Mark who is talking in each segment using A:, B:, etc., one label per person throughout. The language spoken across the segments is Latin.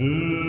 A: Deux.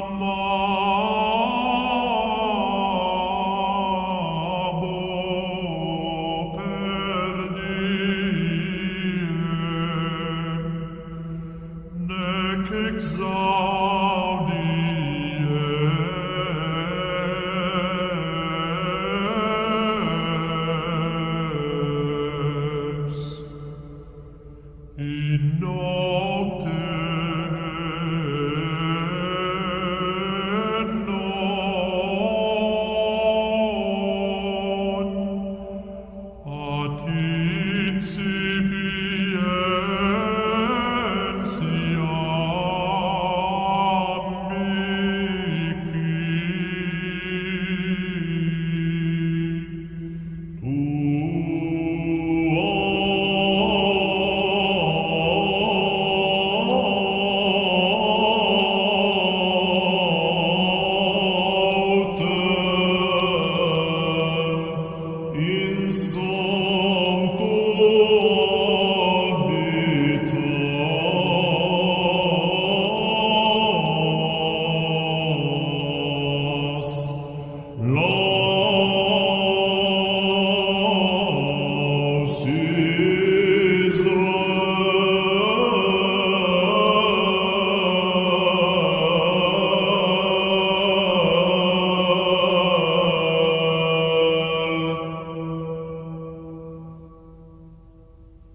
A: Amen.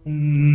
A: Mm.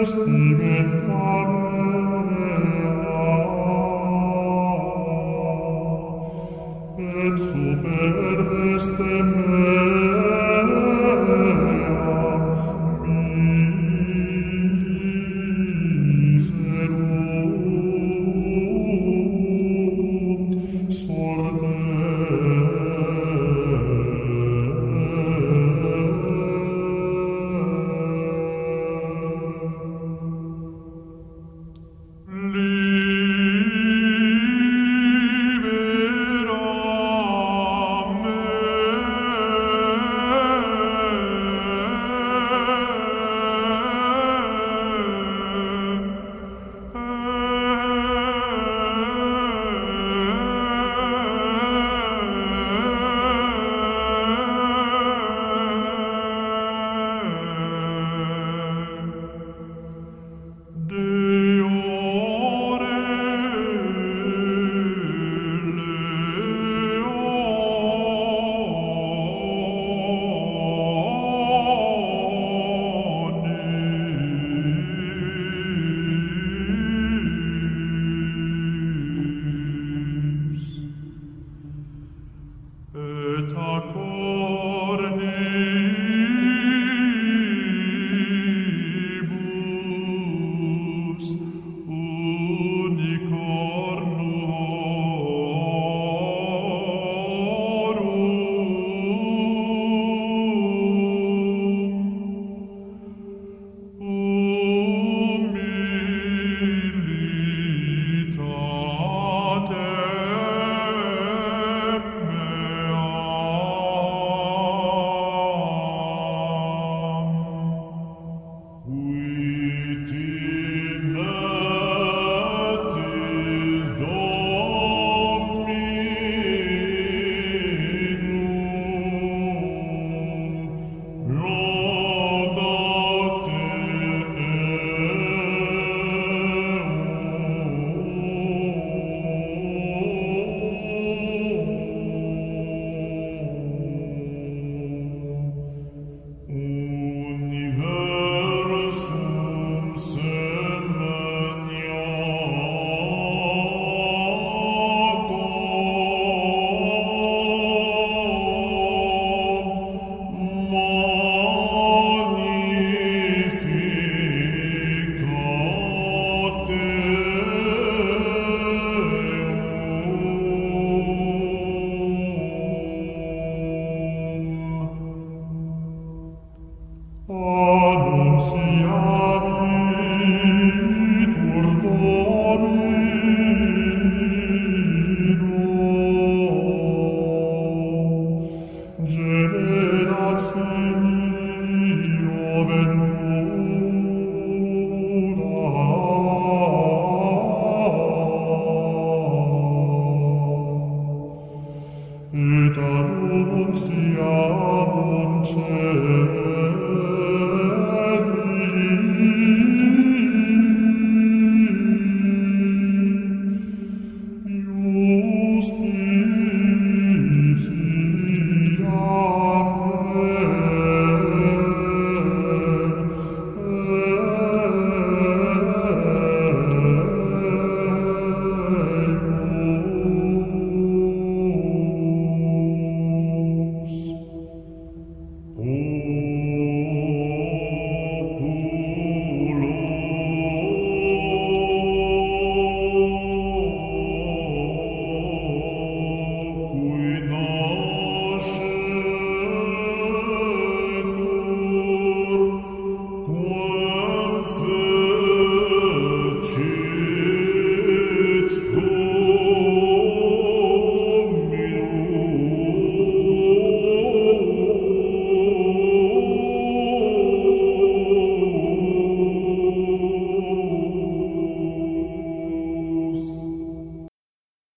A: Christ,